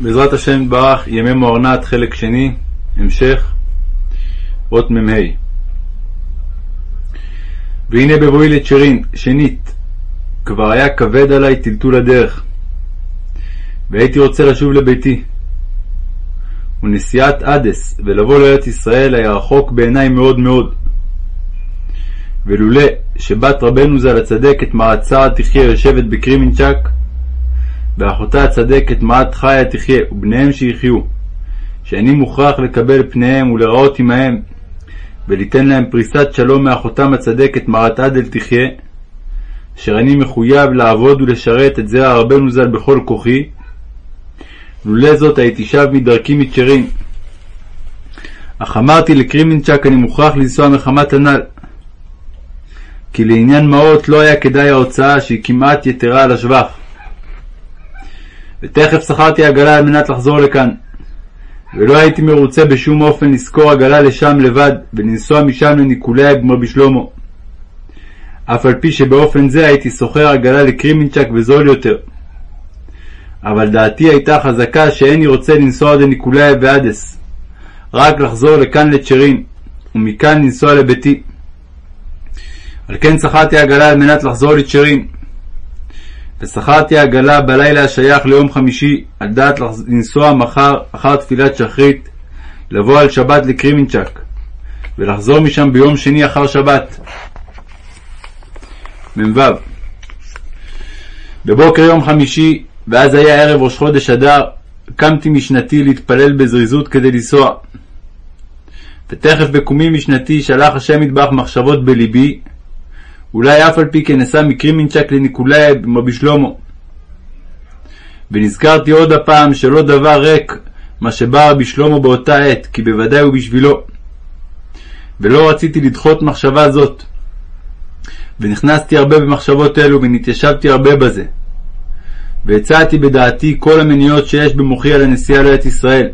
בעזרת השם יתברך, ימי מוארנת, חלק שני, המשך, אות מ"ה. והנה בבואי לצ'רין, שנית, כבר היה כבד עלי טלטול הדרך, והייתי רוצה לשוב לביתי. ונסיעת אדס ולבוא לארץ ישראל היה רחוק בעיניי מאוד מאוד. ולולא שבת רבנו ז"ל הצדקת מעצר תחיה יושבת בקרימינצ'ק, ואחותה הצדקת מעט חיה תחיה, ובניהם שיחיו, שאני מוכרח לקבל פניהם ולראות עמהם, וליתן להם פריסת שלום מאחותם הצדקת מרת עדל תחיה, אשר אני מחויב לעבוד ולשרת את זרע רבנו ז"ל בכל כוחי, לולא זאת הייתי שב מדרכי מצ'רין. אך אמרתי לקרימינצ'ק אני מוכרח לנסוע מחמת הנ"ל. כי לעניין מעות לא היה כדאי ההוצאה שהיא כמעט יתרה על השבח. ותכף שכרתי עגלה על מנת לחזור לכאן. ולא הייתי מרוצה בשום אופן לשכור עגלה לשם לבד, ולנסוע משם לניקולאי רבי שלמה. אף על פי שבאופן זה הייתי שוכר עגלה לקרימינצ'ק וזול יותר. אבל דעתי הייתה חזקה שאיני רוצה לנסוע לניקולאי ואדס, רק לחזור לכאן לצ'רין, ומכאן לנסוע לביתי. על כן שכרתי עגלה על מנת לחזור לצ'רין. ושכרתי עגלה בלילה השייך ליום חמישי, על דעת לנסוע מחר אחר תפילת שחרית, לבוא על שבת לקרימינצ'ק, ולחזור משם ביום שני אחר שבת. מ"ו בבוקר יום חמישי, ואז היה ערב ראש חודש אדר, קמתי משנתי להתפלל בזריזות כדי לנסוע. ותכף בקומי משנתי שלח השם מטבח מחשבות בלבי, אולי אף על פי כן אשא מקרימינצ'ק לניקולאי רבי שלמה. ונזכרתי עוד הפעם שלא דבר ריק מה שבא רבי שלמה באותה עת, כי בוודאי הוא בשבילו. ולא רציתי לדחות מחשבה זאת. ונכנסתי הרבה במחשבות אלו, ונתיישבתי הרבה בזה. והצעתי בדעתי כל המניות שיש במוחי על הנסיעה לארץ ישראל.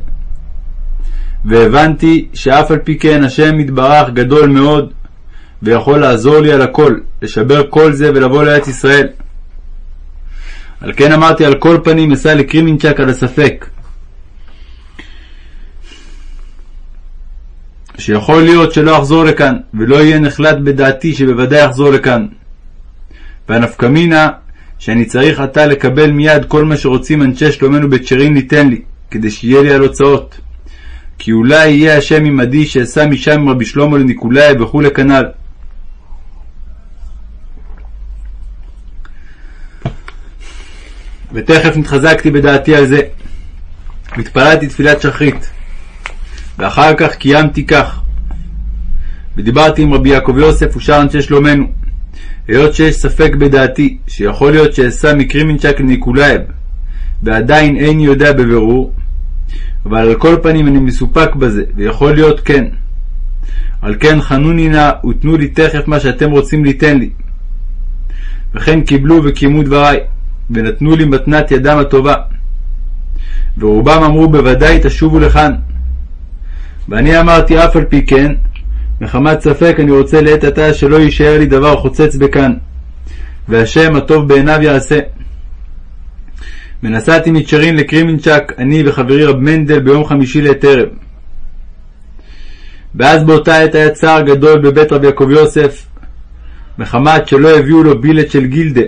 והבנתי שאף על פי כן השם יתברך גדול מאוד, ויכול לעזור לי על הכל, לשבר כל זה ולבוא לארץ ישראל. על כן אמרתי על כל פנים אסע לקרימינצ'ק על הספק. שיכול להיות שלא אחזור לכאן, ולא יהיה נחלט בדעתי שבוודאי אחזור לכאן. והנפקא מינה, שאני צריך עתה לקבל מיד כל מה שרוצים אנשי שלומנו בצ'רין ליתן לי, כדי שיהיה לי על הוצאות. כי אולי יהיה השם עמדי שאסע משם עם רבי שלמה לניקולאי וכולי כנ"ל. ותכף נתחזקתי בדעתי על זה. והתפללתי תפילת שחרית. ואחר כך קיימתי כך. ודיברתי עם רבי יעקב יוסף ושאר אנשי שלומנו. היות שיש ספק בדעתי, שיכול להיות שאסע מקרימינצ'ק לניקולאייב, ועדיין איני יודע בבירור, אבל על כל פנים אני מסופק בזה, ויכול להיות כן. על כן חנוני נא ותנו לי תכף מה שאתם רוצים ליתן לי. וכן קיבלו וקיימו דבריי. ונתנו לי מתנת ידם הטובה. ורובם אמרו בוודאי תשובו לכאן. ואני אמרתי אף על פי כן, מחמת ספק אני רוצה לעת עתה שלא יישאר לי דבר חוצץ בכאן, והשם הטוב בעיניו יעשה. ונסעתי מצ'רין לקרימינצ'ק, אני וחברי רב מנדל ביום חמישי לעת ערב. ואז באותה עת היה צער גדול בבית רבי יעקב יוסף, מחמת שלא הביאו לו בילט של גילדה,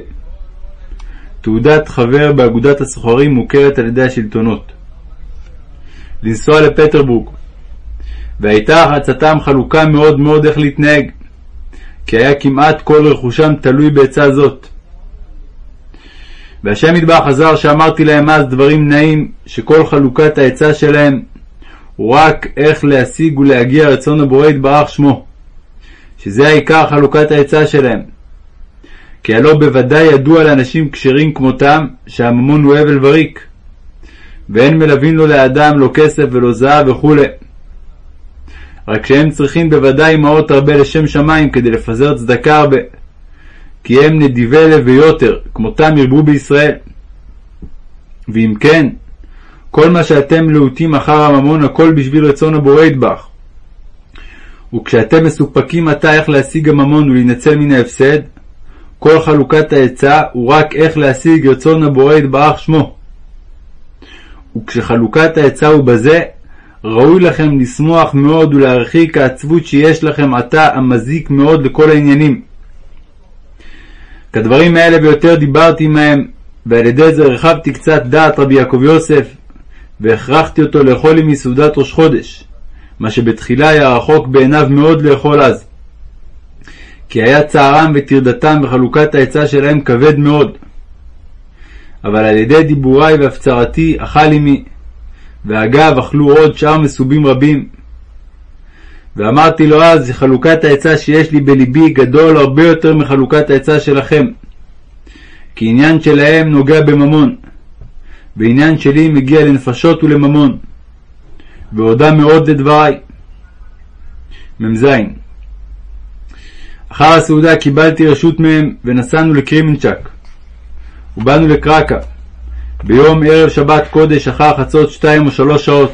תעודת חבר באגודת הסוחרים מוכרת על ידי השלטונות. לנסוע לפטרבורג. והייתה החלצתם חלוקה מאוד מאוד איך להתנהג, כי היה כמעט כל רכושם תלוי בעצה זאת. והשם יתברך עזר שאמרתי להם אז דברים נעים, שכל חלוקת העצה שלהם הוא רק איך להשיג ולהגיע רצון הבורא יתברך שמו, שזה העיקר חלוקת העצה שלהם. כי הלא בוודאי ידוע לאנשים כשרים כמותם שהממון הוא הבל וריק, ואין מלווין לו לאדם לא כסף ולא זהב וכו'. רק שהם צריכים בוודאי מעות הרבה לשם שמיים כדי לפזר צדקה הרבה, כי הם נדיבי לב ויותר, כמותם ירבו בישראל. ואם כן, כל מה שאתם להוטים אחר הממון הכל בשביל רצון הבורא ידבח. וכשאתם מסופקים עתה איך להשיג הממון ולהינצל מן ההפסד, כל חלוקת העצה הוא רק איך להשיג רצון הבורא יתברך שמו. וכשחלוקת העצה הוא בזה, ראוי לכם לשמוח מאוד ולהרחיק העצבות שיש לכם עתה המזיק מאוד לכל העניינים. כדברים האלה ויותר דיברתי עמהם, ועל ידי זה הרחבתי קצת דעת רבי יעקב יוסף, והכרחתי אותו לאכול עם מסעודת ראש חודש, מה שבתחילה היה רחוק בעיניו מאוד לאכול אז. כי היה צערם וטרדתם וחלוקת העצה שלהם כבד מאוד. אבל על ידי דיבוריי והפצרתי אכל עמי, ואגב אכלו עוד שאר מסובים רבים. ואמרתי לו אז שחלוקת העצה שיש לי בלבי גדול הרבה יותר מחלוקת העצה שלכם. כי עניין שלהם נוגע בממון, ועניין שלי מגיע לנפשות ולממון. והודה מאוד לדבריי. מ"ז אחר הסעודה קיבלתי רשות מהם ונסענו לקרימנצ'ק. ובאנו לקרקה, ביום ערב שבת קודש אחר חצות שתיים או שלוש שעות.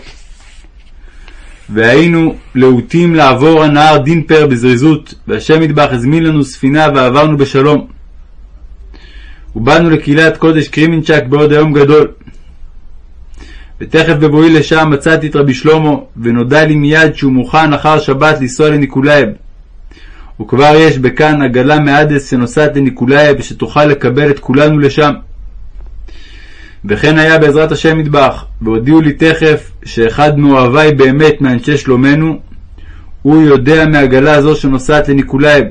והיינו להוטים לעבור הנהר דנייפר בזריזות, והשם מטבח הזמין לנו ספינה ועברנו בשלום. ובאנו לקהילת קודש קרימנצ'ק בעוד היום גדול. ותכף בבואי לשם מצאתי את רבי שלמה, ונודע לי מיד שהוא מוכן אחר שבת לנסוע לניקולאייב. וכבר יש בכאן עגלה מאדעס שנוסעת לניקולאייב, ושתוכל לקבל את כולנו לשם. וכן היה בעזרת השם מטבח, והודיעו לי תכף שאחד מאוהביי באמת מאנשי שלומנו, הוא יודע מעגלה זו שנוסעת לניקולאייב.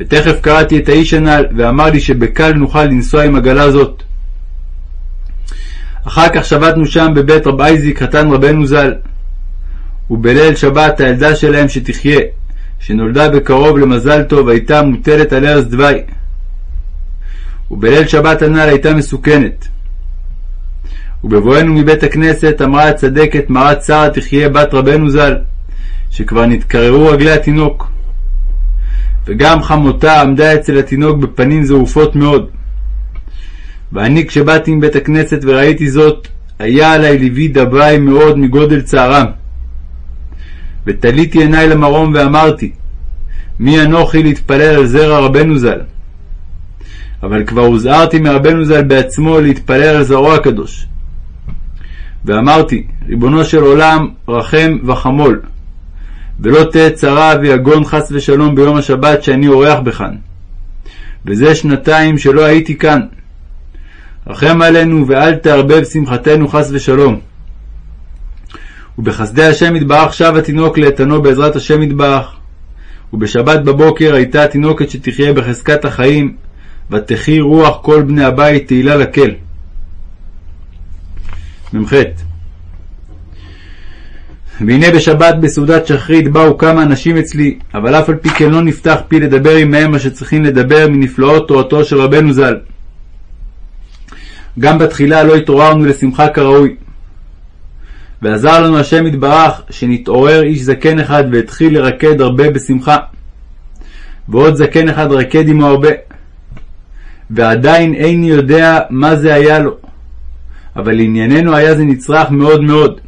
ותכף קראתי את האיש הנ"ל, ואמר לי שבקל נוכל לנסוע עם עגלה זאת. אחר כך שבתנו שם בבית רב אייזיק חתן רבנו ז"ל. ובליל שבת הילדה שלהם שתחיה, שנולדה בקרוב למזל טוב, הייתה מוטלת על ערש דווי. ובליל שבת הנ"ל הייתה מסוכנת. ובבואנו מבית הכנסת אמרה הצדקת מרת שרה תחיה בת רבנו ז"ל, שכבר נתקררו רגלי התינוק. וגם חמותה עמדה אצל התינוק בפנים זעופות מאוד. ואני כשבאתי מבית הכנסת וראיתי זאת, היה עלי ליבי דברי מאוד מגודל צערם. ותליתי עיניי למרום ואמרתי, מי אנוכי להתפלל על זרע רבנו ז"ל? אבל כבר הוזהרתי מרבנו ז"ל בעצמו להתפלל על זרעו הקדוש. ואמרתי, ריבונו של עולם, רחם וחמול, ולא תהא צרה ויגון חס ושלום ביום השבת שאני אורח בכאן. וזה שנתיים שלא הייתי כאן. רחם עלינו ואל תערבב שמחתנו חס ושלום. ובחסדי השם יתברך שב התינוק לאיתנו בעזרת השם יתברך. ובשבת בבוקר הייתה התינוקת שתחיה בחזקת החיים, ותחי רוח כל בני הבית תהילה לקל. מ"ח והנה בשבת בסעודת שחרית באו כמה אנשים אצלי, אבל אף על פי כן לא נפתח פי לדבר עמהם מה שצריכים לדבר מנפלאות תורתו של רבנו ז"ל. גם בתחילה לא התעוררנו לשמחה כראוי. ועזר לנו השם יתברך שנתעורר איש זקן אחד והתחיל לרקד הרבה בשמחה. ועוד זקן אחד רקד עמו הרבה. ועדיין איני יודע מה זה היה לו. אבל לענייננו היה זה נצרך מאוד מאוד.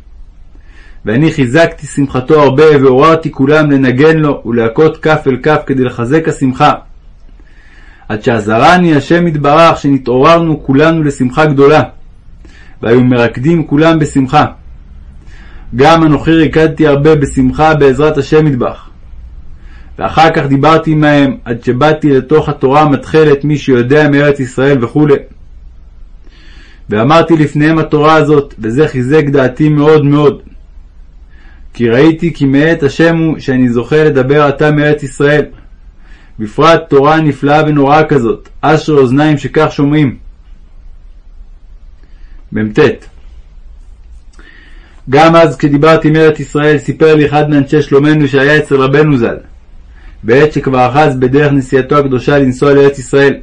ואני חיזקתי שמחתו הרבה, ועוררתי כולם לנגן לו ולהכות כף אל כף כדי לחזק השמחה. עד שעזרני השם יתברך שנתעוררנו כולנו לשמחה גדולה, והיו מרקדים כולם בשמחה. גם אנוכי ריקדתי הרבה בשמחה בעזרת השם יתברך. ואחר כך דיברתי עמהם עד שבאתי לתוך התורה המתחלת מי שיודע מארץ ישראל וכו'. ואמרתי לפניהם התורה הזאת, וזה חיזק דעתי מאוד מאוד. כי ראיתי כי מאת השם הוא שאני זוכה לדבר עתה מארץ ישראל. בפרט תורה נפלאה ונוראה כזאת, אשר אוזניים שכך שומעים. מ"ט גם אז כשדיברתי מארץ ישראל סיפר לי אחד מאנשי שלומנו שהיה אצל רבנו ז"ל, בעת שכבר אחז בדרך נסיעתו הקדושה לנסוע לארץ ישראל.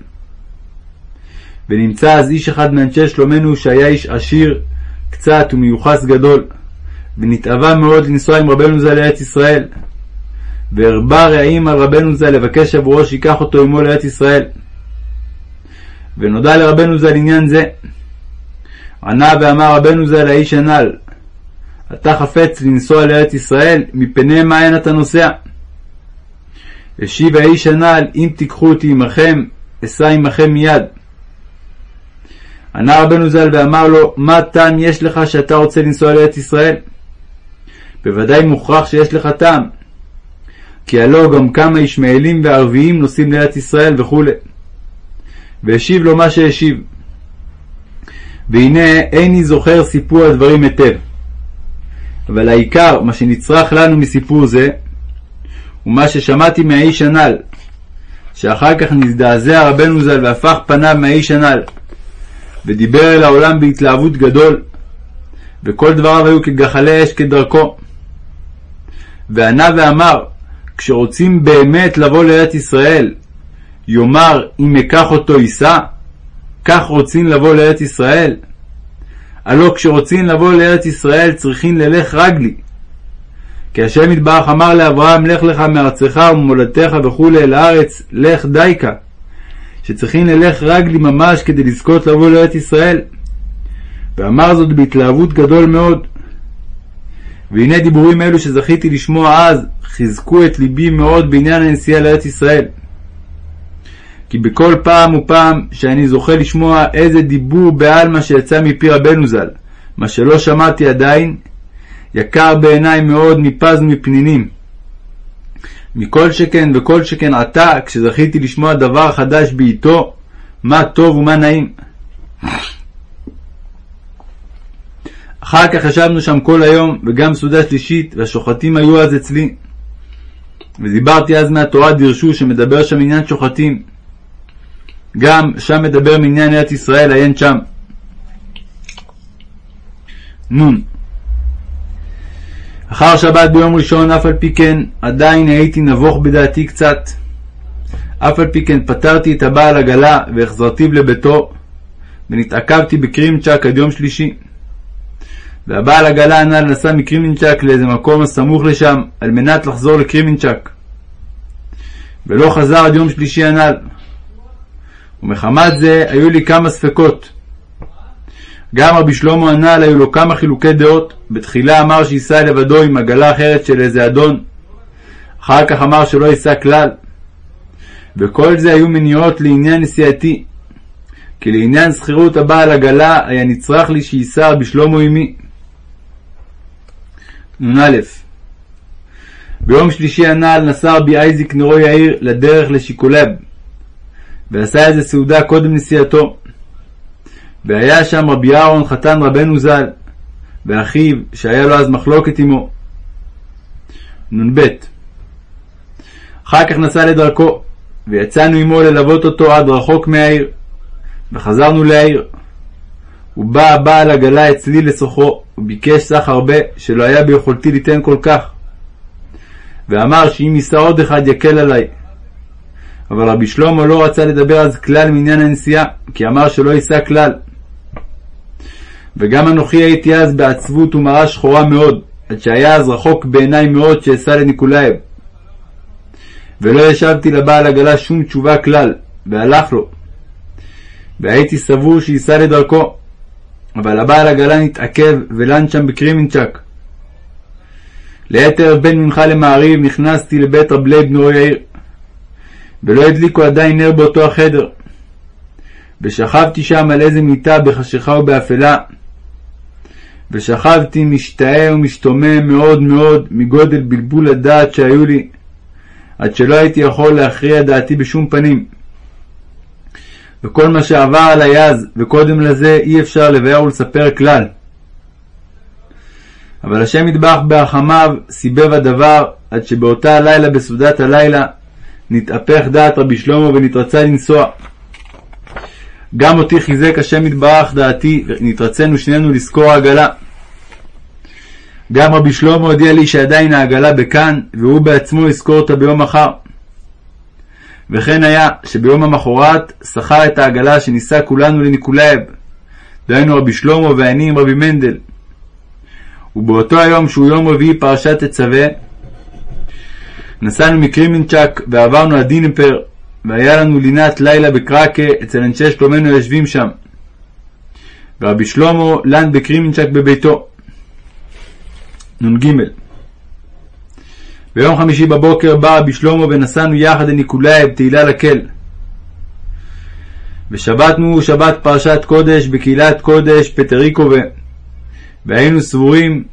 ונמצא אז איש אחד מאנשי שלומנו שהיה איש עשיר קצת ומיוחס גדול, ונתאווה מאוד לנסוע עם רבנו ז"ל לארץ ישראל. והרבה רעים על רבנו ז"ל לבקש עבורו שיקח אותו עמו לארץ ישראל. ונודע לרבנו ז"ל עניין זה. ענה ואמר רבנו ז"ל האיש הנ"ל, אתה חפץ לנסוע לארץ ישראל, מפני מאין אתה נוסע? השיב האיש הנ"ל, אם תיקחו אותי עמכם, אסע עמכם מיד. ענה רבנו ז"ל ואמר לו, מה טעם יש לך שאתה רוצה לנסוע לארץ ישראל? בוודאי מוכרח שיש לך טעם. כי הלא גם כמה ישמעאלים וערביים נוסעים לארץ ישראל וכו'. והשיב לו מה שהשיב. והנה איני זוכר סיפור הדברים היטב. אבל העיקר, מה שנצרך לנו מסיפור זה, הוא מה ששמעתי מהאיש הנ"ל, שאחר כך נזדעזע רבנו ז"ל והפך פניו מהאיש הנ"ל, ודיבר אל העולם בהתלהבות גדול, וכל דבריו היו כגחלי אש כדרכו. וענה ואמר, כשרוצים באמת לבוא לארץ ישראל, יאמר אם אקח אותו יישא? כך רוצים לבוא לארץ ישראל? הלא כשרוצים לבוא לארץ ישראל צריכים ללך רגלי. כי השם יתברך אמר לאברהם לך לך מארצך וממולדתך וכולי אל הארץ לך דייקה. שצריכים ללך רגלי ממש כדי לזכות לבוא לארץ ישראל. ואמר זאת בהתלהבות גדול מאוד. והנה דיבורים אלו שזכיתי לשמוע אז, חיזקו את ליבי מאוד בעניין הנסיעה לארץ ישראל. כי בכל פעם ופעם שאני זוכה לשמוע איזה דיבור בעלמא שיצא מפי רבנו ז"ל, מה שלא שמעתי עדיין, יקר בעיניי מאוד מפז ומפנינים. מכל שכן וכל שכן עתה, כשזכיתי לשמוע דבר חדש בעיתו, מה טוב ומה נעים. אחר כך ישבנו שם כל היום, וגם סעודה שלישית, והשוחטים היו אז אצלי. ודיברתי אז מהתורה דירשו שמדבר שם עניין שוחטים. גם שם מדבר מעניין ארץ ישראל, עיין שם. נ. אחר שבת ביום ראשון, אף על פי כן, עדיין הייתי נבוך בדעתי קצת. אף על פי כן פטרתי את הבעל עגלה והחזרתיו לביתו, ונתעכבתי בקרימצ'ק עד יום שלישי. והבעל עגלה הנ"ל נסע מקרימינצ'ק לאיזה מקום הסמוך לשם, על מנת לחזור לקרימינצ'ק. ולא חזר עד יום שלישי הנ"ל. ומחמת זה היו לי כמה ספקות. גם רבי שלמה הנ"ל היו לו כמה חילוקי דעות, בתחילה אמר שייסע לבדו עם עגלה אחרת של איזה אדון, אחר כך אמר שלא ייסע כלל. וכל זה היו מניעות לעניין נסיעתי, כי לעניין שכירות הבעל עגלה היה נצרך לי שייסע רבי שלמה עמי. נ"א ביום שלישי הנ"ל נסע רבי אייזיק נרו יאיר לדרך לשיקולב, ועשה איזה סעודה קודם נסיעתו. והיה שם רבי אהרון חתן רבנו ז"ל, ואחיו, שהיה לו אז מחלוקת עמו. נ"ב אחר כך נסע לדרכו, ויצאנו עמו ללוות אותו עד רחוק מהעיר, וחזרנו לעיר. ובא הבעל עגלה אצלי לסוחרו, וביקש סך הרבה, שלא היה ביכולתי ליתן כל כך. ואמר שאם יישא עוד אחד יקל עלי. אבל רבי שלמה לא רצה לדבר אז כלל מעניין הנסיעה, כי אמר שלא יישא כלל. וגם אנוכי הייתי אז בעצבות ומרה שחורה מאוד, עד שהיה אז רחוק בעיניי מאוד שאסע לניקולאייב. ולא השבתי לבעל עגלה שום תשובה כלל, והלך לו. והייתי סבור שייסע לדרכו, אבל הבעל עגלה נתעכב ולן שם בקרימינצ'ק. ליתר בין מנחה למעריב נכנסתי לבית רב לייב נרו יאיר, ולא הדליקו עדיין נר באותו החדר. ושכבתי שם על איזה מיטה בחשיכה ובאפלה. ושכבתי משתאה ומשתומם מאוד מאוד מגודל בלבול הדעת שהיו לי, עד שלא הייתי יכול להכריע דעתי בשום פנים. וכל מה שעבר עלי אז וקודם לזה אי אפשר לבאר ולספר כלל. אבל השם ידבח ברחמיו סיבב הדבר עד שבאותה הלילה בסעודת הלילה נתהפך דעת רבי שלמה ונתרצה לנסוע. גם אותי חיזק השם יתברך דעתי ונתרצינו שנינו לשכור העגלה. גם רבי שלמה הודיע לי שעדיין העגלה בכאן והוא בעצמו יזכור אותה ביום מחר. וכן היה שביום המחרת שכר את העגלה שניסע כולנו לניקולאב, דהיינו רבי שלמה ואני עם רבי מנדל. ובאותו היום שהוא יום רביעי פרשת תצווה, נסענו מקרימנצ'ק ועברנו עד דינפר, והיה לנו לינת לילה בקרקה אצל אנשי שלומנו היושבים שם. ורבי שלמה לן בקרימנצ'ק בביתו. נ"ג ביום חמישי בבוקר בא רבי שלמה ונסענו יחד לניקולאי בתהילה לקל. ושבתנו שבת פרשת קודש בקהילת קודש פטריקובה, והיינו סבורים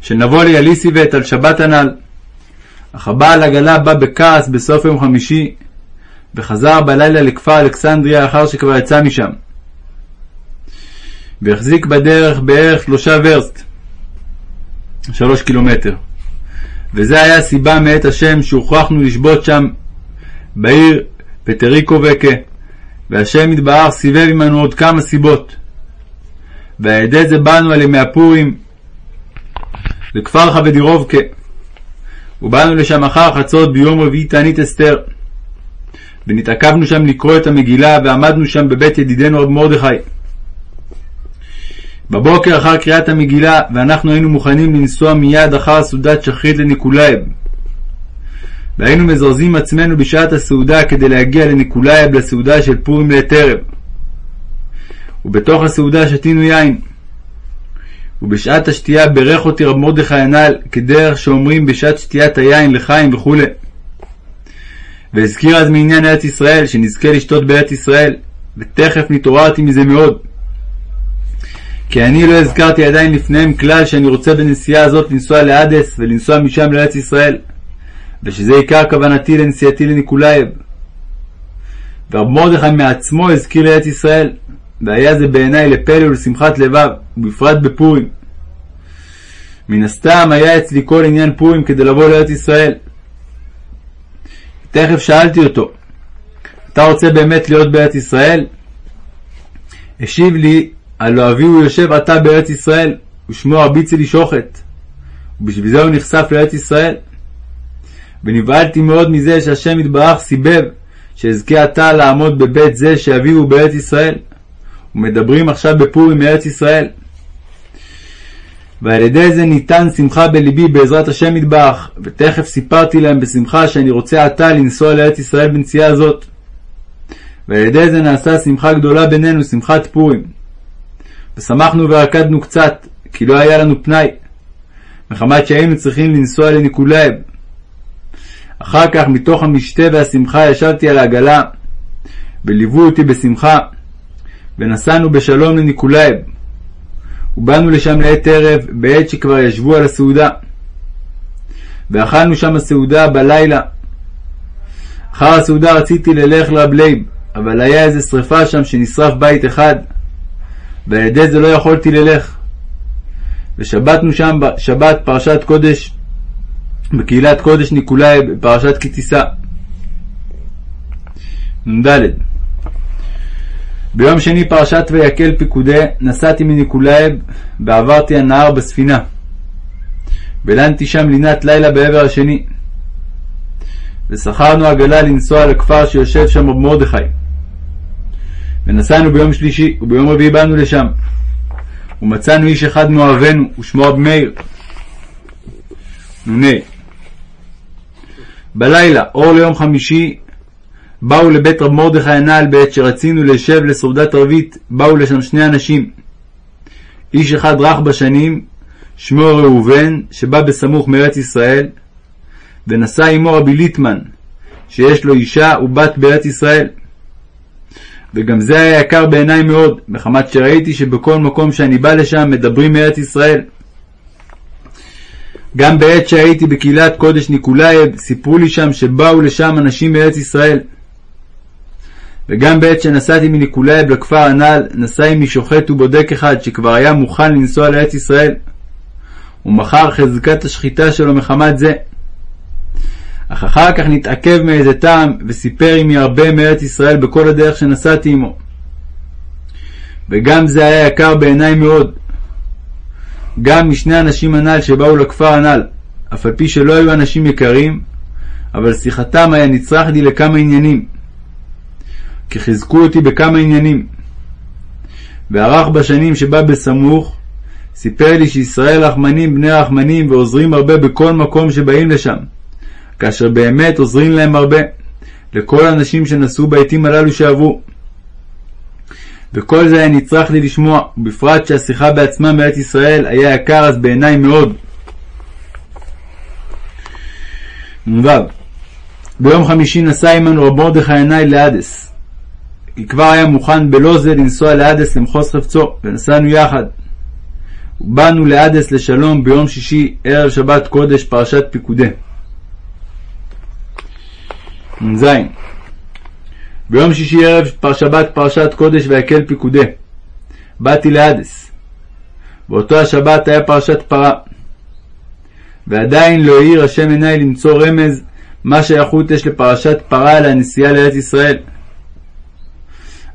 שנבוא ליליסיבט על שבת הנ"ל. אך הבעל עגלה בא בכעס בסוף יום חמישי, וחזר בלילה לכפר אלכסנדריה לאחר שכבר יצא משם. והחזיק בדרך בערך שלושה ורסט, שלוש קילומטר. וזה היה הסיבה מאת השם שהוכרחנו לשבות שם בעיר פטריקו וקה, והשם יתברך סיבב עמנו עוד כמה סיבות. ועל ידי זה באנו על ימי הפורים לכפר חבדירובקה, ובאנו לשם אחר חצות ביום רביעי תענית אסתר. ונתעכבנו שם לקרוא את המגילה, ועמדנו שם בבית ידידנו רב מרדכי. בבוקר אחר קריאת המגילה, ואנחנו היינו מוכנים לנסוע מיד אחר סעודת שחרית לניקולאייב. והיינו מזרזים עצמנו בשעת הסעודה כדי להגיע לניקולאייב לסעודה של פורים ערב. ובתוך הסעודה שתינו יין. ובשעת השתייה בירך אותי רב מרדכי הנ"ל, כדרך שאומרים בשעת שתיית היין לחיים וכו'. והזכיר אז מעניין ארץ ישראל, שנזכה לשתות בארץ ישראל, ותכף נתעוררתי מזה מאוד. כי אני לא הזכרתי עדיין לפניהם כלל שאני רוצה בנסיעה הזאת לנסוע לאדס ולנסוע משם לארץ ישראל, ושזה עיקר כוונתי לנסיעתי לניקולאייב. ורב מרדכי מעצמו הזכיר לארץ ישראל, והיה זה בעיניי לפלא ולשמחת לבב, ובפרט בפורים. מן הסתם היה אצלי כל עניין פורים כדי לבוא לארץ ישראל. תכף שאלתי אותו, אתה רוצה באמת להיות בארץ ישראל? השיב לי, הלא אביהו יושב עתה בארץ ישראל, ושמו ארביצי שוחט, ובשביל זה הוא נחשף לארץ ישראל. ונבהלתי מאוד מזה שהשם יתברך סיבב, שאזכה עתה לעמוד בבית זה שאביהו בארץ ישראל. ומדברים עכשיו בפורים מארץ ישראל. ועל ידי זה ניתן שמחה בלבי בעזרת השם יתברך, ותכף סיפרתי להם בשמחה שאני רוצה עתה לנסוע לארץ ישראל בנסיעה הזאת. ועל ידי זה נעשה שמחה גדולה בינינו, שמחת פורים. ושמחנו ורקדנו קצת, כי לא היה לנו פנאי, מחמת שהיינו צריכים לנסוע לניקולאב. אחר כך, מתוך המשתה והשמחה, ישבתי על העגלה, וליוו אותי בשמחה, ונסענו בשלום לניקולאב. ובאנו לשם לעת ערב, בעת שכבר ישבו על הסעודה. ואכלנו שם הסעודה בלילה. אחר הסעודה רציתי ללך לרב לייב, אבל היה איזה שרפה שם שנשרף בית אחד, ועל ידי זה לא יכולתי ללך. ושבתנו שם שבת פרשת קודש בקהילת קודש ניקולאי בפרשת כי תישא. נ"ד ביום שני פרשת ויקל פיקודי נסעתי מניקולאייב ועברתי הנהר בספינה. ולנתי שם לינת לילה בעבר השני. ושכרנו עגלה לנסוע לכפר שיושב שם רב מרדכי. ונסענו ביום שלישי, וביום רביעי באנו לשם. ומצאנו איש אחד מאוהבינו, ושמו רב מאיר. נ"ה בלילה, אור ליום חמישי, באו לבית רב מרדכי הנ"ל בעת שרצינו לשב לסעודת ערבית, באו לשם שני אנשים. איש אחד רך בשנים, שמו ראובן, שבא בסמוך מארץ ישראל, ונשא עמו רבי ליטמן, שיש לו אישה ובת בארץ ישראל. וגם זה היה יקר בעיניי מאוד, מחמת שראיתי שבכל מקום שאני בא לשם מדברים מארץ ישראל. גם בעת שהייתי בקהילת קודש ניקולאייב, סיפרו לי שם שבאו לשם אנשים מארץ ישראל. וגם בעת שנסעתי מניקולאייב לכפר הנ"ל, נסע עמי שוחט ובודק אחד שכבר היה מוכן לנסוע לארץ ישראל. ומכר חזקת השחיטה שלו מחמת זה. אך אחר כך נתעכב מאיזה טעם, וסיפר עמי הרבה מארץ ישראל בכל הדרך שנסעתי עמו. וגם זה היה יקר בעיניי מאוד. גם משני אנשים הנ"ל שבאו לכפר הנ"ל, אף על פי שלא היו אנשים יקרים, אבל שיחתם היה נצרך לי לכמה עניינים. כי חיזקו אותי בכמה עניינים. וערך בשנים שבא בסמוך, סיפר לי שישראל רחמנים בני רחמנים ועוזרים הרבה בכל מקום שבאים לשם, כאשר באמת עוזרים להם הרבה, לכל האנשים שנסעו בעתים הללו שעברו. וכל זה היה נצרך לי לשמוע, ובפרט שהשיחה בעצמה בארץ ישראל היה יקר אז בעיניי מאוד. נ"ו ביום חמישי נסע עמנו רב מרדכי ינאי לאדס. כי כבר היה מוכן בלא זה לנסוע לאדס למחוז חפצו, ונסענו יחד. ובאנו לאדס לשלום ביום שישי, ערב שבת קודש, פרשת פיקודי. נ"ז ביום שישי ערב שבת פרשת קודש ויקל פיקודי. באתי לאדס. באותו השבת היה פרשת פרה. ועדיין לא האיר השם עיניי למצוא רמז מה שייכות יש לפרשת פרה על הנסיעה לארץ ישראל.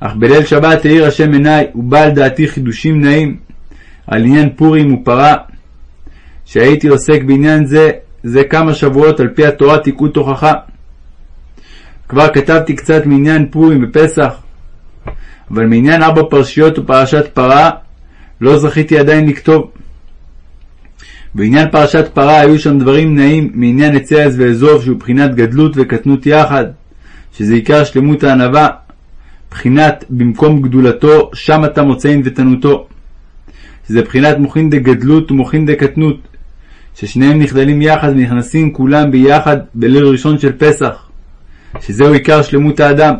אך בליל שבת האיר השם עיניי ובא על דעתי חידושים נעים על עניין פורים ופרה, שהייתי עוסק בעניין זה זה כמה שבועות על פי התורה תיקון תוכחה. כבר כתבתי קצת מעניין פורים בפסח, אבל מעניין ארבע פרשיות ופרשת פרה לא זכיתי עדיין לכתוב. בעניין פרשת פרה היו שם דברים נעים מעניין עצי עז ואזוב שהוא בחינת גדלות וקטנות יחד, שזה עיקר שלמות הענווה, בחינת במקום גדולתו שם אתה מוצאין ותנותו, שזה בחינת מוחין דגדלות ומוחין דקטנות, ששניהם נכללים יחד ונכנסים כולם ביחד בליל ראשון של פסח, שזהו עיקר שלמות האדם.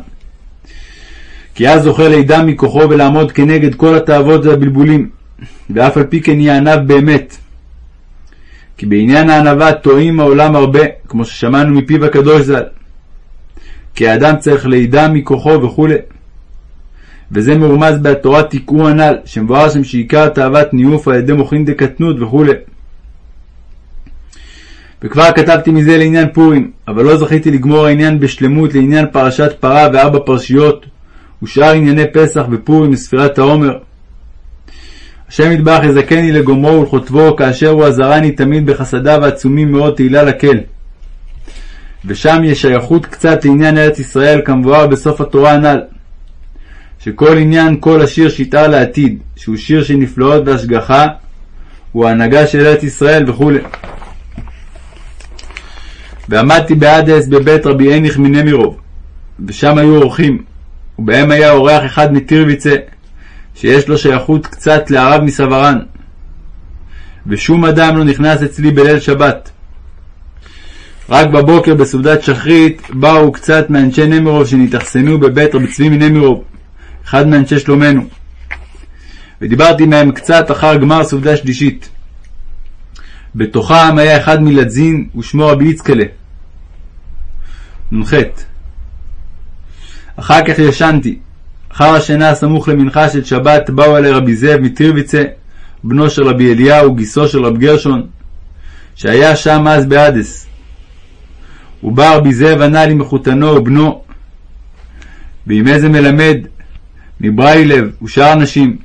כי אז זוכה לידם מכוחו ולעמוד כנגד כל התאוות והבלבולים, ואף על פי כן יהיה ענב באמת. כי בעניין הענווה טועים העולם הרבה, כמו ששמענו מפיו הקדוש ז"ל. כי האדם צריך לידם מכוחו וכו'. וזה מרומז בתורה תיקעו הנ"ל, שמבואר שם שעיקר תאוות ניאוף על ידי מוחין דקטנות וכו'. וכבר כתבתי מזה לעניין פורים, אבל לא זכיתי לגמור העניין בשלמות לעניין פרשת פרה וארבע פרשיות, ושאר ענייני פסח ופורים וספירת העומר. השם יתברך יזכני לגומרו ולכותבו, כאשר הוא עזרני תמיד בחסדיו העצומים מאוד תהילה לקל. ושם יש שייכות קצת לעניין ארץ ישראל, כמבואר בסוף התורה הנ"ל. שכל עניין כל השיר שיטר לעתיד, שהוא שיר של נפלאות והשגחה, הוא ההנהגה של ארץ ישראל וכו'. ועמדתי באדס בבית רבי הניך מנמירוב, ושם היו אורחים, ובהם היה אורח אחד מטירביצה, שיש לו שייכות קצת לערב מסוורן, ושום אדם לא נכנס אצלי בליל שבת. רק בבוקר בסעודת שחרית באו קצת מאנשי נמירוב שנתאכסנו בבית רבי צבי מנמירוב, אחד מאנשי שלומנו, ודיברתי מהם קצת אחר גמר סעודה שלישית. בתוכם היה אחד מלדזין ושמו רבי יצקלה. נ"ח אחר כך ישנתי. אחר השינה הסמוך למנחה של שבת באו אלי רבי זאב מטירביצה, בנו של רבי אליהו, גיסו של רב גרשון, שהיה שם אז באדס. ובא רבי זאב ענה לי מחותנו ובנו, בימי זה מלמד, מבריילב ושאר אנשים,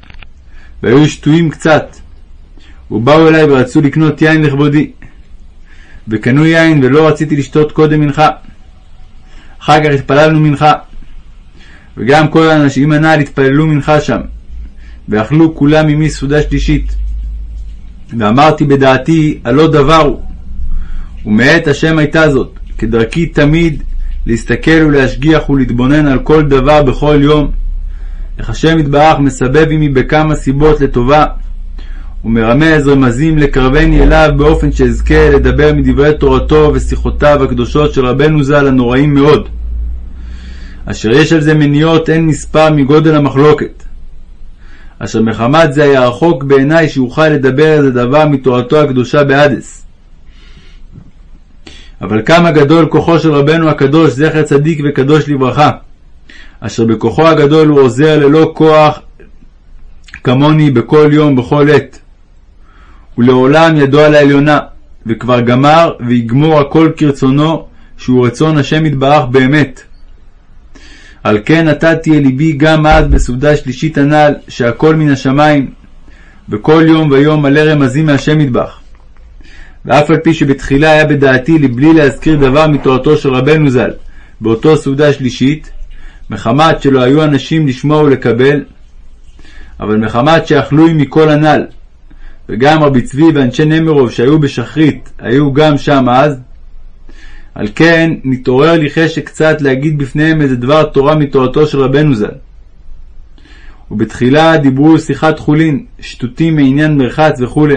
והיו שטויים קצת. ובאו אלי ורצו לקנות יין לכבודי. וקנו יין ולא רציתי לשתות קודם מנחה. אחר כך התפללנו מנחה. וגם כל האנשים הנ"ל התפללו מנחה שם, ואכלו כולם עמי סעודה שלישית. ואמרתי בדעתי, הלא דבר הוא. ומאת השם הייתה זאת, כדרכי תמיד להסתכל ולהשגיח ולהתבונן על כל דבר בכל יום. איך השם יתברך מסבב עמי בכמה סיבות לטובה, ומרמז רמזים לקרבני אליו באופן שאזכה לדבר מדברי תורתו ושיחותיו הקדושות של רבנו ז"ל הנוראים מאוד. אשר יש על זה מניעות אין מספר מגודל המחלוקת. אשר מחמת זה היה רחוק בעיניי שאוכל לדבר איזה דבר מתורתו הקדושה באדס. אבל כמה גדול כוחו של רבנו הקדוש, זכר צדיק וקדוש לברכה, אשר בכוחו הגדול הוא עוזר ללא כוח כמוני בכל יום, בכל עת. ולעולם ידו על העליונה, וכבר גמר ויגמור הכל כרצונו, שהוא רצון השם יתברך באמת. על כן נתתי אל ליבי גם אז בסעודה שלישית הנ"ל, שהכל מן השמיים, בכל יום ויום מלא רמזים מהשם יתברך. ואף על פי שבתחילה היה בדעתי לבלי להזכיר דבר מתורתו של רבנו ז"ל, באותו סעודה שלישית, מחמת שלא היו אנשים לשמוע ולקבל, אבל מחמת שאכלו מכל הנ"ל, וגם רבי צבי ואנשי נמרוב שהיו בשחרית, היו גם שם אז, על כן נתעורר לי חשק קצת להגיד בפניהם איזה דבר תורה מתורתו של רבנו ז"ל. ובתחילה דיברו שיחת חולין, שטותים מעניין מרחץ וכו'.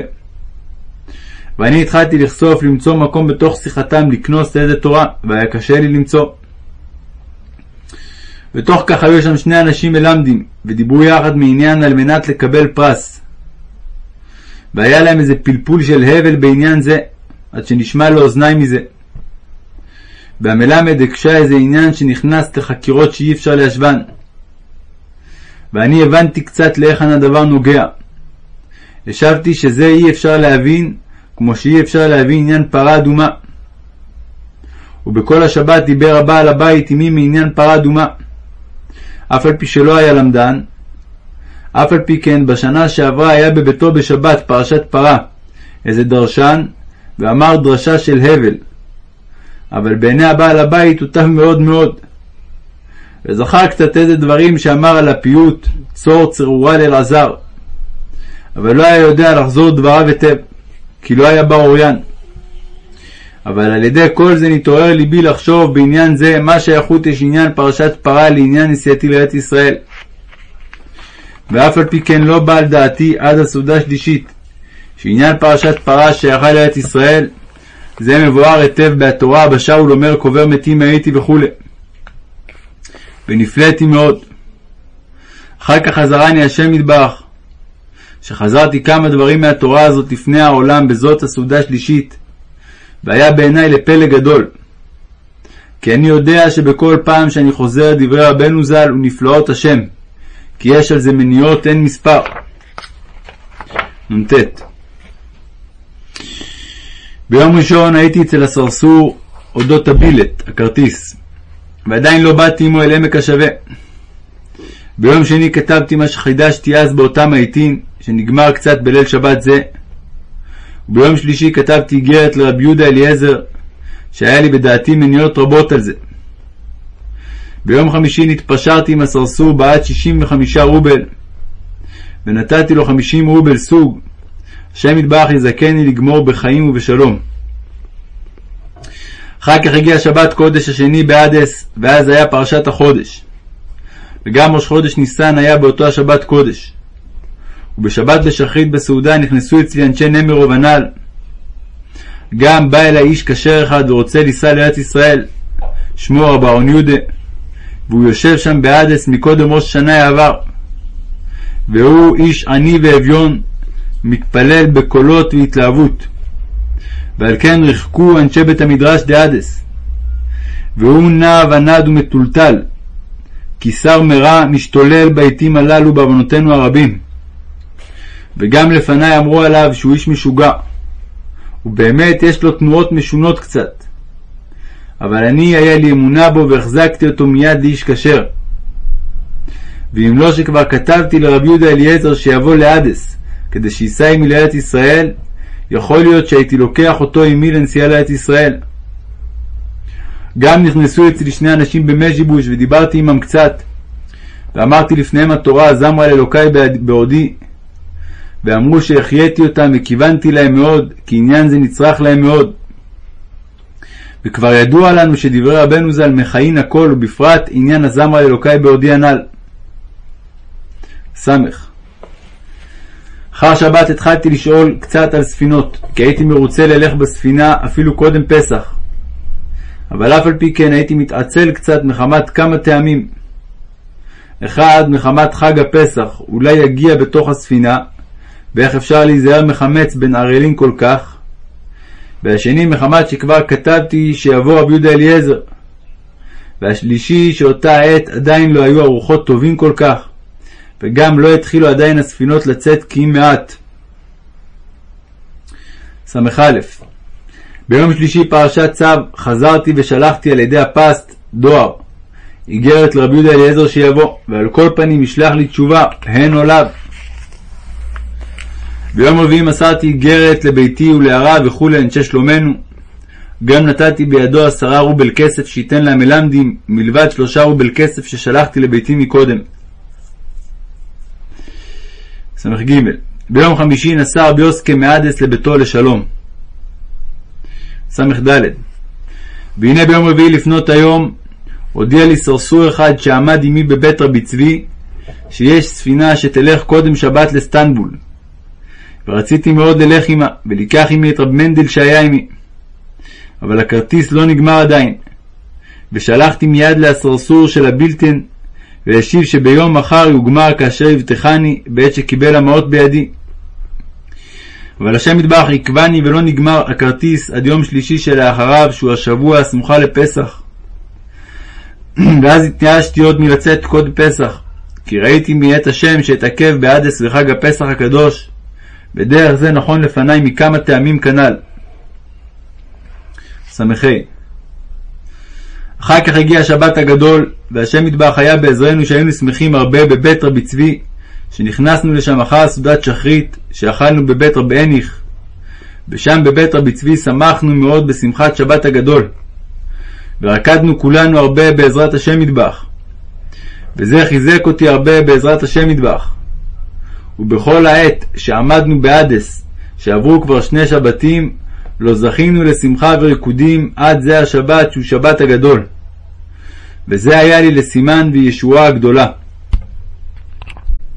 ואני התחלתי לחשוף למצוא מקום בתוך שיחתם לקנוס איזה תורה, והיה קשה לי למצוא. ותוך כך היו שם שני אנשים מלמדים, ודיברו יחד מעניין על מנת לקבל פרס. והיה להם איזה פלפול של הבל בעניין זה, עד שנשמע לאוזניי מזה. והמלמד הקשה איזה עניין שנכנס לחקירות שאי אפשר להשוון. ואני הבנתי קצת להיכן הדבר נוגע. השבתי שזה אי אפשר להבין, כמו שאי אפשר להבין עניין פרה אדומה. ובכל השבת דיבר הבעל הבית עמי מעניין פרה אדומה. אף על פי שלא היה למדן, אף על פי כן בשנה שעברה היה בביתו בשבת פרשת פרה, איזה דרשן, ואמר דרשה של הבל. אבל בעיני הבעל הבית הוא טב מאוד מאוד. וזכר קצת איזה דברים שאמר על הפיוט, צור צרורה לאלעזר. אבל לא היה יודע לחזור דבריו היטב, כי לא היה בר אוריין. אבל על ידי כל זה נתעורר ליבי לחשוב בעניין זה מה שייכות יש עניין פרשת פרה לעניין נסיעתי לארץ ישראל. ואף על פי כן לא בא על דעתי עד הסעודה שלישית, שעניין פרשת פרה שייכה לארץ ישראל, זה מבואר היטב בתורה בשאול אומר קובר מתים הייתי וכו'. ונפלאתי מאוד. אחר כך חזרני השם יתברך, שחזרתי כמה דברים מהתורה הזאת לפני העולם בזאת הסעודה שלישית, והיה בעיניי לפלא גדול. כי אני יודע שבכל פעם שאני חוזר דברי רבנו ז"ל ונפלאות השם, כי יש על זה מניעות אין מספר. נ"ט ביום ראשון הייתי אצל הסרסור אודות הבילט, הכרטיס, ועדיין לא באתי עמו אל עמק השווה. ביום שני כתבתי מה שחידשתי אז באותם העיתים, שנגמר קצת בליל שבת זה. וביום שלישי כתבתי איגרת לרבי יהודה אליעזר, שהיה לי בדעתי מניעות רבות על זה. ביום חמישי נתפשרתי עם הסרסור בעד 65 רובל, ונתתי לו 50 רובל סוג, השם יתברך יזכני לגמור בחיים ובשלום. אחר כך הגיע שבת קודש השני באדס, ואז היה פרשת החודש. וגם ראש חודש ניסן היה באותו השבת קודש. ובשבת בשחרית בסעודה נכנסו אצלי אנשי נמר ובנל. גם בא אלי איש כשר אחד ורוצה לנסוע לארץ ישראל, שמו רב אהרון יהודה, והוא יושב שם באדס מקודם ראש שנה העבר. והוא איש עני ואביון, מתפלל בקולות והתלהבות. ועל כן ריחקו אנשי בית המדרש דאדס. והוא נע ונד ומטולטל, כי שר מרע משתולל בעתים הללו בעוונותינו הרבים. וגם לפניי אמרו עליו שהוא איש משוגע. ובאמת יש לו תנועות משונות קצת. אבל אני היה לי אמונה בו והחזקתי אותו מיד לאיש כשר. ואם לא שכבר כתבתי לרבי יהודה אליעזר שיבוא לאדס, כדי שייסע עמי לארץ ישראל, יכול להיות שהייתי לוקח אותו עמי לנסיעה לארץ ישראל. גם נכנסו אצלי שני אנשים במז'יבוש ודיברתי עמם קצת, ואמרתי לפניהם התורה זמרה לאלוקי בעודי, ואמרו שהחייתי אותם וכיוונתי להם מאוד, כי עניין זה נצרך להם מאוד. וכבר ידוע לנו שדברי רבנו ז"ל מכהין הכל, ובפרט עניין הזמרה לאלוקי בעודי הנ"ל. ס. אחר שבת התחלתי לשאול קצת על ספינות, כי הייתי מרוצה ללך בספינה אפילו קודם פסח. אבל אף על פי כן הייתי מתעצל קצת מחמת כמה טעמים. אחד, מחמת חג הפסח, אולי יגיע בתוך הספינה, ואיך אפשר להיזהר מחמץ בין ערלים כל כך. והשני, מחמת שכבר כתבתי שיבוא רבי יהודה אליעזר. והשלישי, שאותה עת עדיין לא היו ארוחות טובים כל כך. וגם לא התחילו עדיין הספינות לצאת כי אם מעט. ס"א ביום שלישי פרשת צו חזרתי ושלחתי על ידי הפסט דואר איגרת לרבי יהודה אליעזר שיבוא ועל כל פנים ישלח לי תשובה הן או לאו. ביום רביעי מסרתי איגרת לביתי ולהרע וכולי אנשי שלומנו גם נתתי בידו עשרה רובל כסף שייתן למלמדים מלבד שלושה רובל כסף ששלחתי לביתי מקודם. ס"ג ביום חמישי נסע רבי יוסקה מאדס לביתו לשלום. ס"ד והנה ביום רביעי לפנות היום הודיע לי סרסור אחד שעמד עמי בבית רבי צבי שיש ספינה שתלך קודם שבת לסטנבול. ורציתי מאוד ללך עמה ולקח עמי את רב מנדל שהיה עמי. אבל הכרטיס לא נגמר עדיין. ושלחתי מיד לסרסור של הבילטן והשיב שביום מחר יוגמר כאשר יבטחני בעת שקיבל המעות בידי. אבל השם יתברך עקבני ולא נגמר הכרטיס עד יום שלישי שלאחריו, שהוא השבוע הסמוכה לפסח. ואז התייאשתי עוד מלצאת קוד פסח, כי ראיתי מאת השם שאתעכב בעדס וחג הפסח הקדוש, ודרך זה נכון לפניי מכמה טעמים כנ"ל. ס"ה אחר כך הגיע השבת הגדול, והשם יתברך היה בעזרנו שהיינו שמחים הרבה בבית רבי צבי, שנכנסנו לשם אחר סעודת שחרית, שאכלנו בבית רבי הניך. ושם בבית רבי צבי שמחנו מאוד בשמחת שבת הגדול. ורקדנו כולנו הרבה בעזרת השם יתברך. וזה חיזק אותי הרבה בעזרת השם יתברך. ובכל העת שעמדנו באדס, שעברו כבר שני שבתים, לא זכינו לשמחה וריקודים עד זה השבת שהוא שבת הגדול. וזה היה לי לסימן וישועה הגדולה.